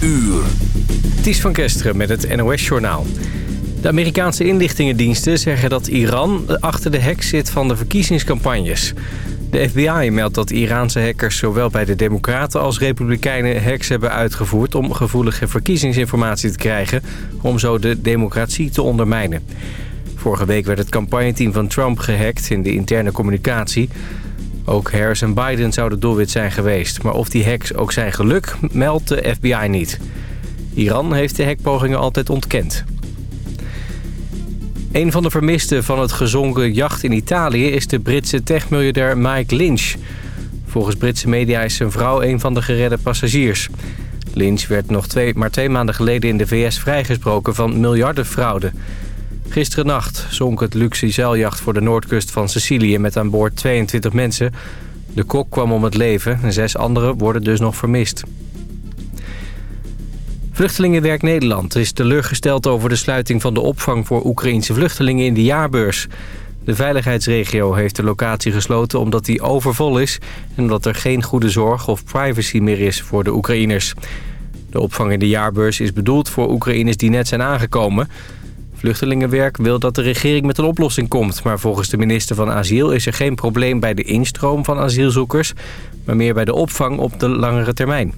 uur. Ties van Kesteren met het NOS-journaal. De Amerikaanse inlichtingendiensten zeggen dat Iran achter de hek zit van de verkiezingscampagnes. De FBI meldt dat Iraanse hackers zowel bij de Democraten als Republikeinen hacks hebben uitgevoerd... om gevoelige verkiezingsinformatie te krijgen, om zo de democratie te ondermijnen. Vorige week werd het campagneteam van Trump gehackt in de interne communicatie. Ook Harris en Biden zouden doelwit zijn geweest. Maar of die hacks ook zijn geluk, meldt de FBI niet. Iran heeft de hackpogingen altijd ontkend. Een van de vermisten van het gezonken jacht in Italië... is de Britse techmiljardair Mike Lynch. Volgens Britse media is zijn vrouw een van de geredde passagiers. Lynch werd nog twee, maar twee maanden geleden in de VS vrijgesproken van miljardenfraude. Gisteren nacht zonk het luxe zeiljacht voor de noordkust van Sicilië... met aan boord 22 mensen. De kok kwam om het leven en zes anderen worden dus nog vermist. Vluchtelingenwerk Nederland is teleurgesteld over de sluiting van de opvang voor Oekraïnse vluchtelingen in de jaarbeurs. De veiligheidsregio heeft de locatie gesloten omdat die overvol is... en omdat er geen goede zorg of privacy meer is voor de Oekraïners. De opvang in de jaarbeurs is bedoeld voor Oekraïners die net zijn aangekomen. Vluchtelingenwerk wil dat de regering met een oplossing komt... maar volgens de minister van Asiel is er geen probleem bij de instroom van asielzoekers... maar meer bij de opvang op de langere termijn.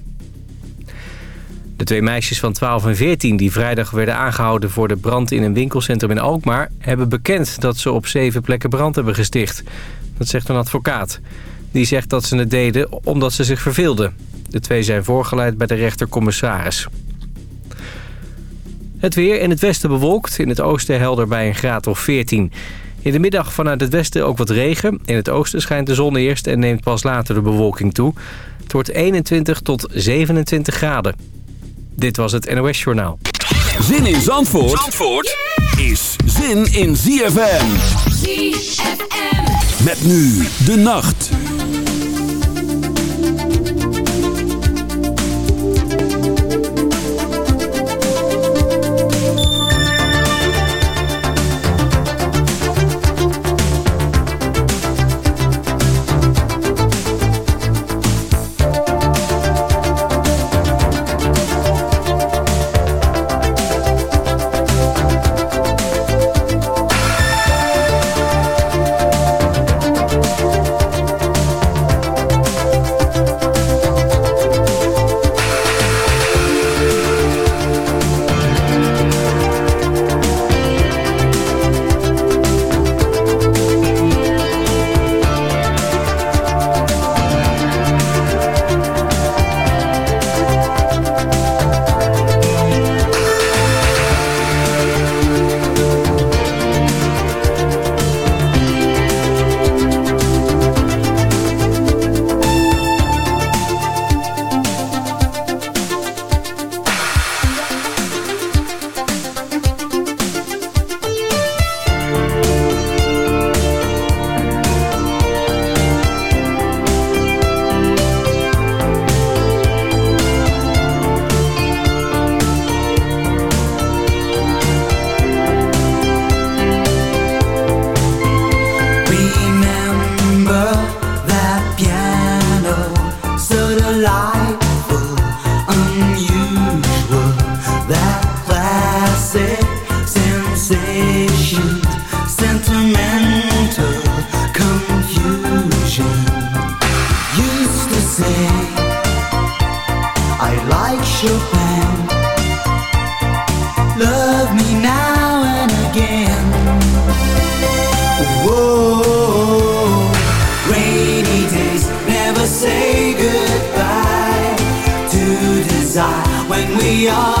De twee meisjes van 12 en 14 die vrijdag werden aangehouden voor de brand in een winkelcentrum in Alkmaar... hebben bekend dat ze op zeven plekken brand hebben gesticht. Dat zegt een advocaat. Die zegt dat ze het deden omdat ze zich verveelden. De twee zijn voorgeleid bij de rechtercommissaris. Het weer in het westen bewolkt, in het oosten helder bij een graad of 14. In de middag vanuit het westen ook wat regen. In het oosten schijnt de zon eerst en neemt pas later de bewolking toe. Het wordt 21 tot 27 graden. Dit was het NOS Journaal. Zin in Zandvoort, Zandvoort is zin in ZFM. ZFM. Met nu de nacht. We are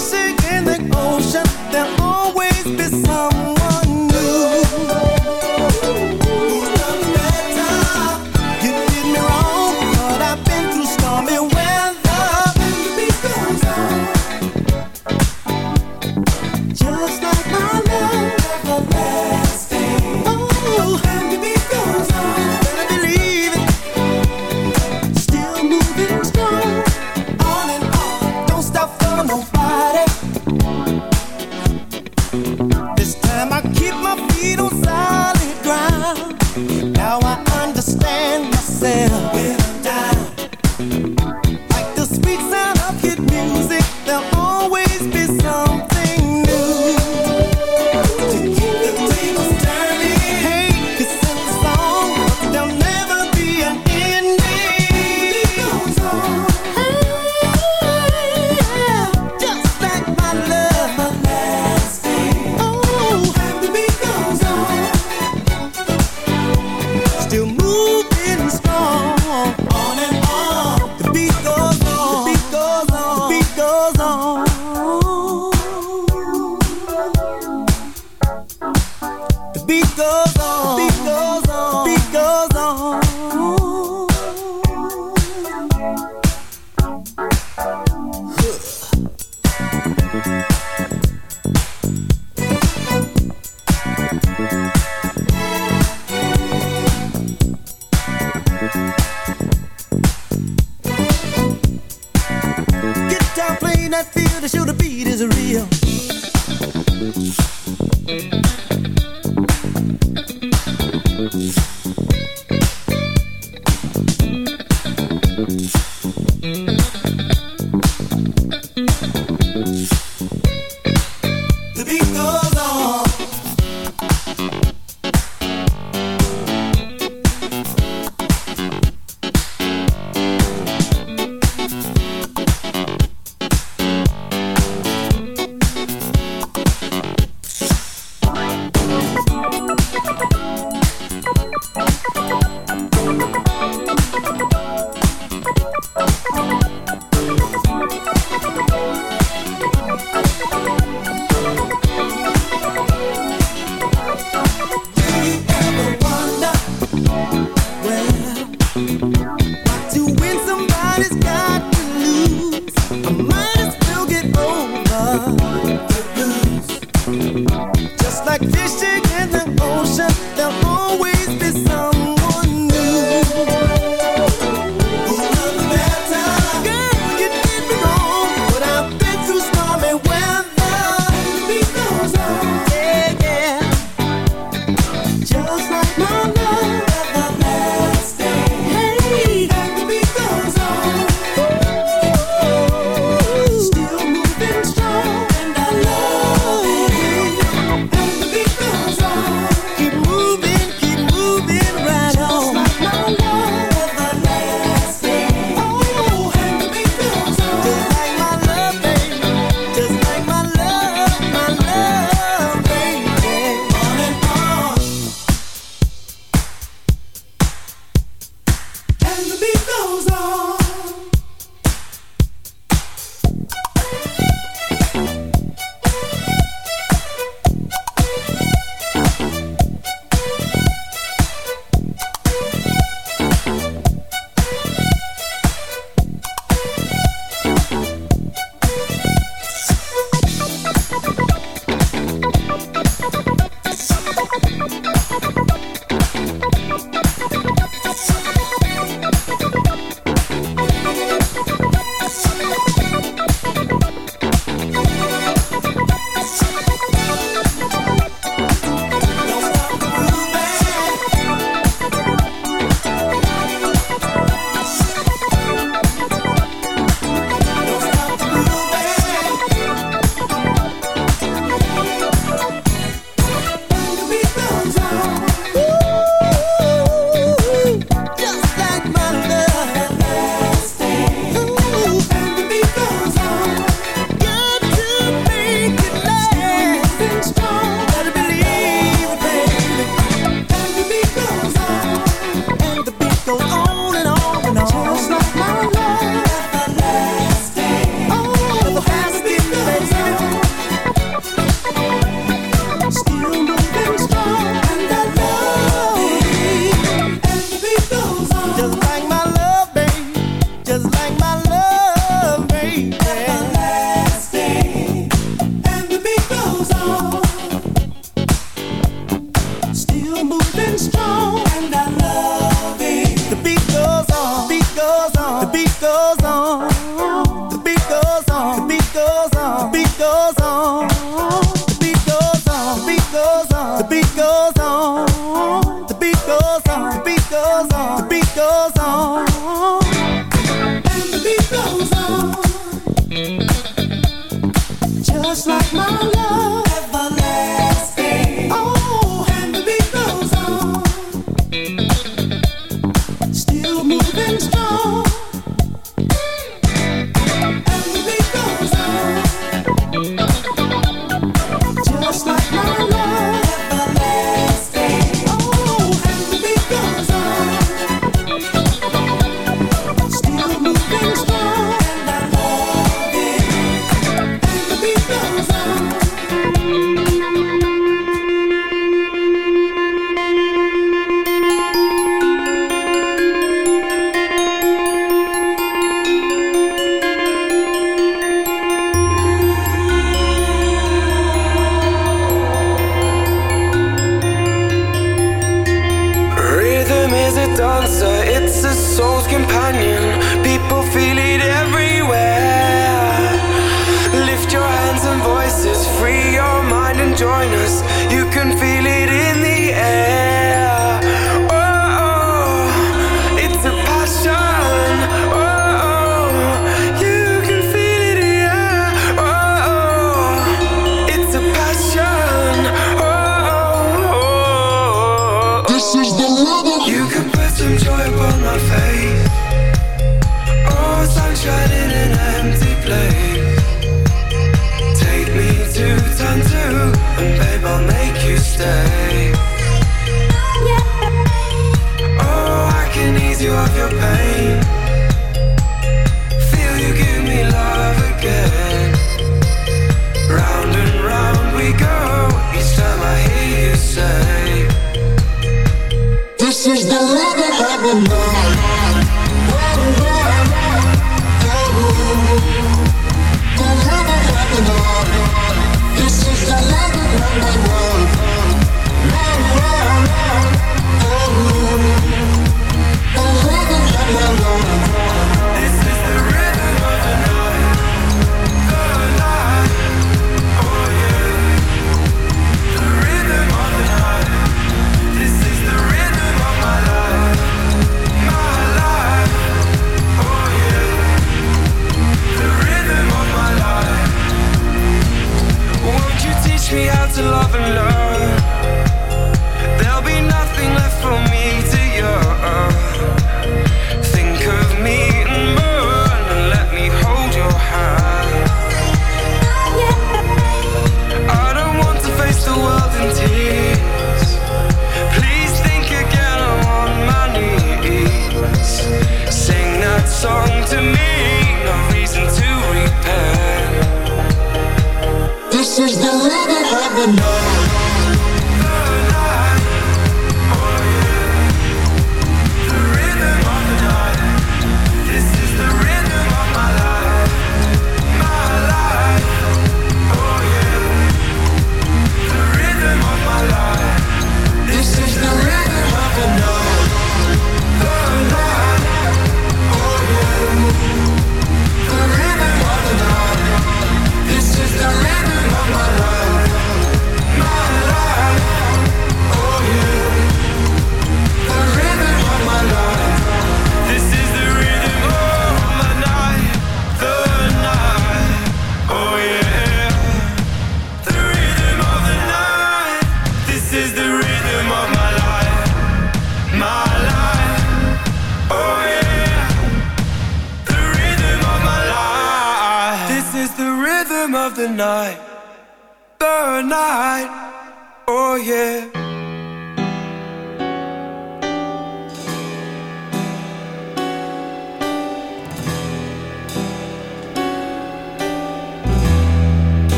Fishing in the ocean, the beat goes on.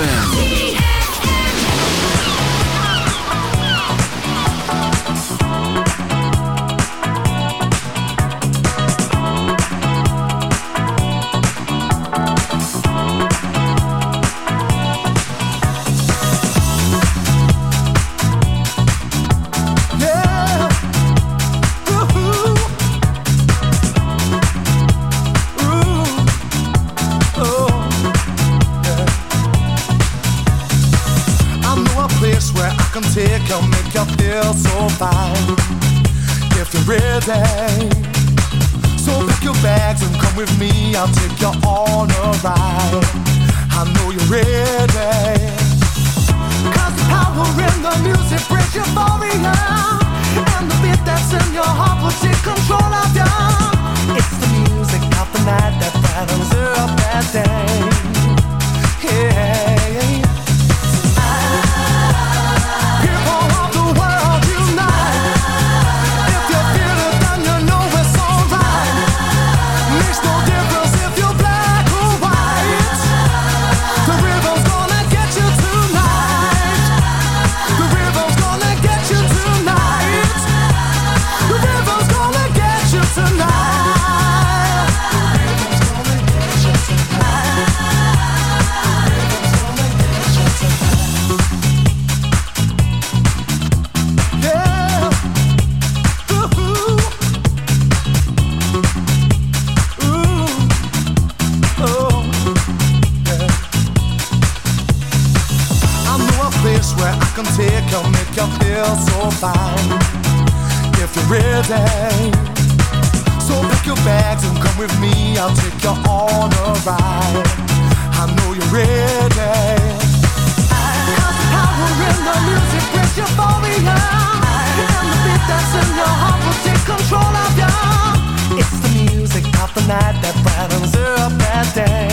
ZFM. Take you real. So your bags and come with me, I'll take you on a ride. I know you're ready. I power in the music, euphoria. And the beat that's in your heart will take control of. It's the music of the night that brightens up that day.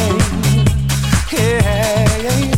Yeah.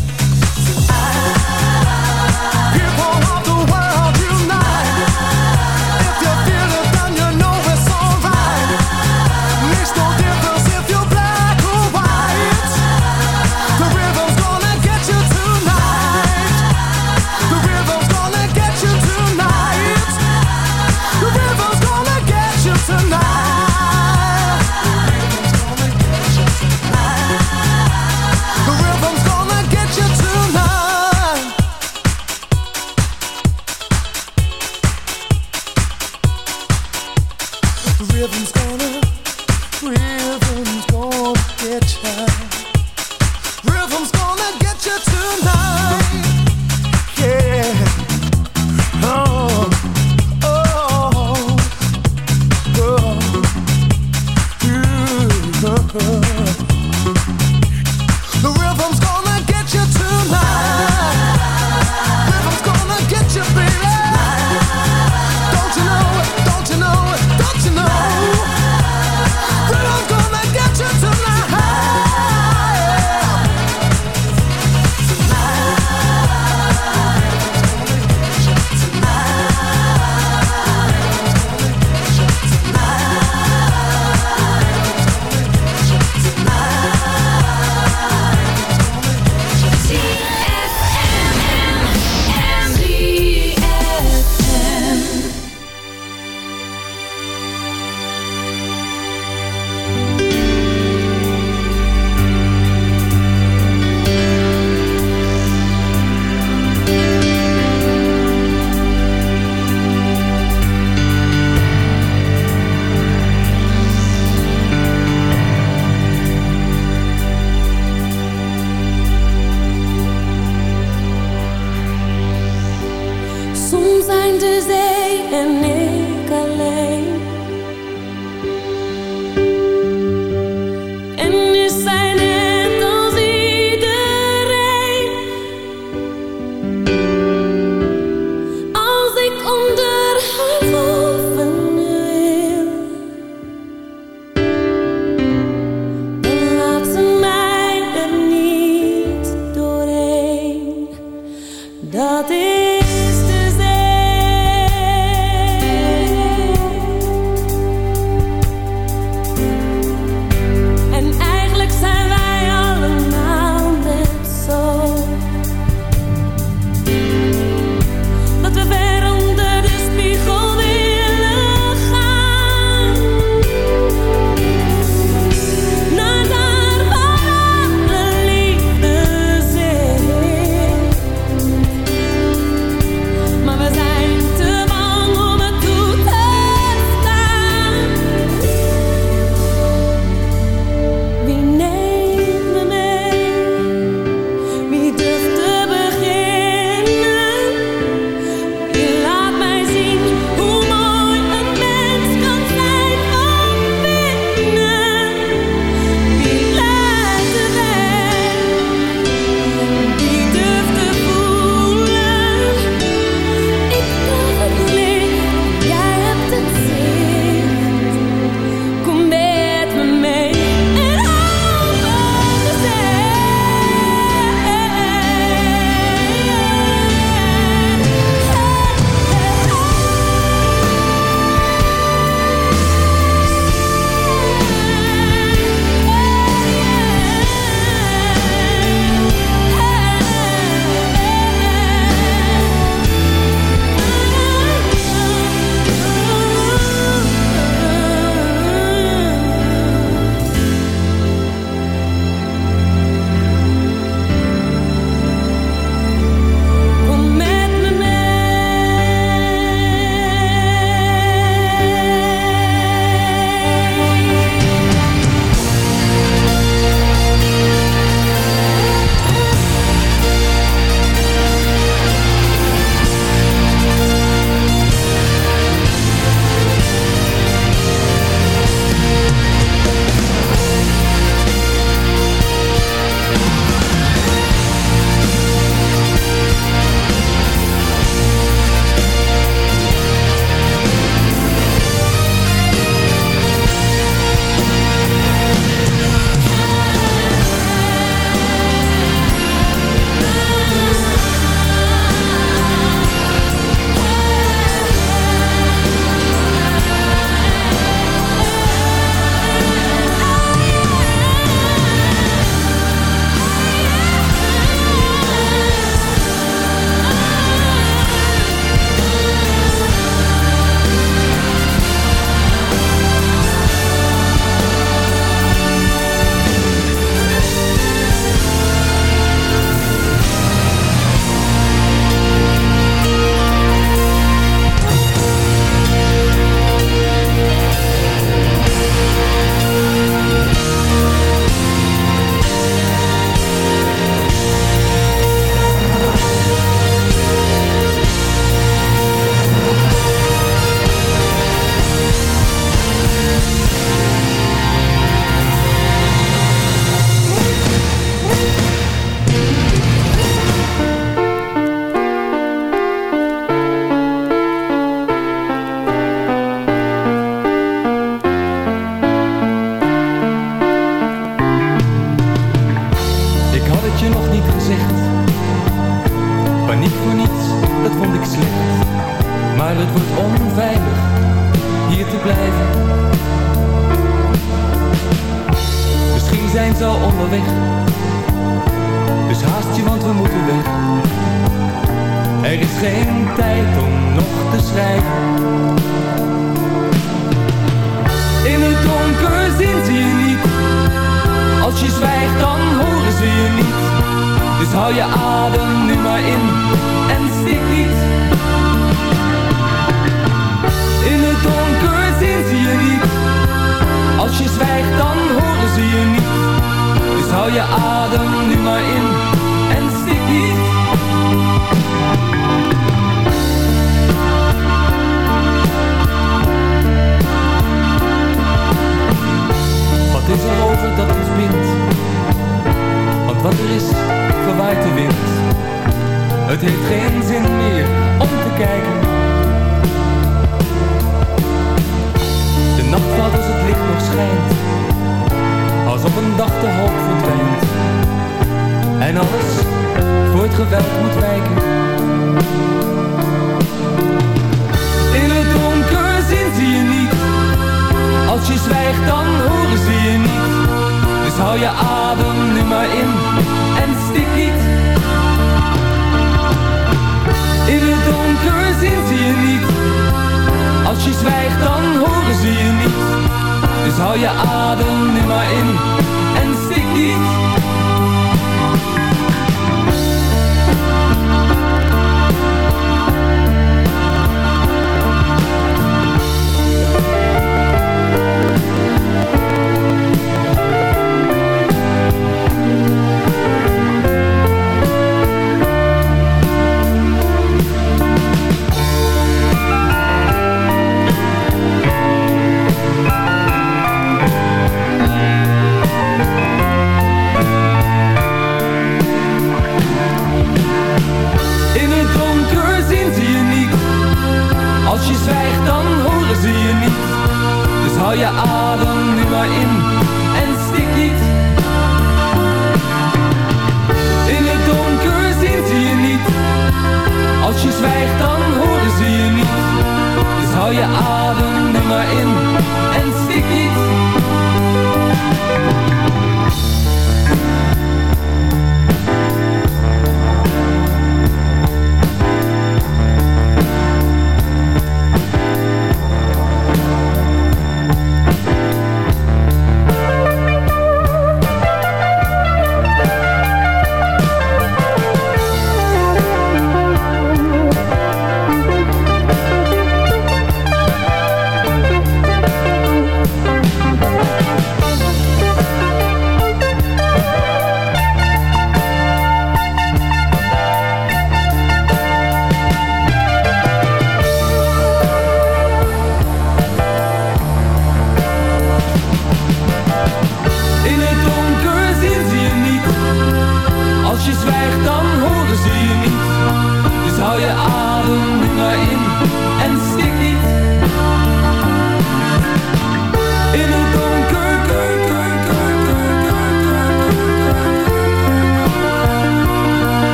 Het heeft geen zin meer om te kijken.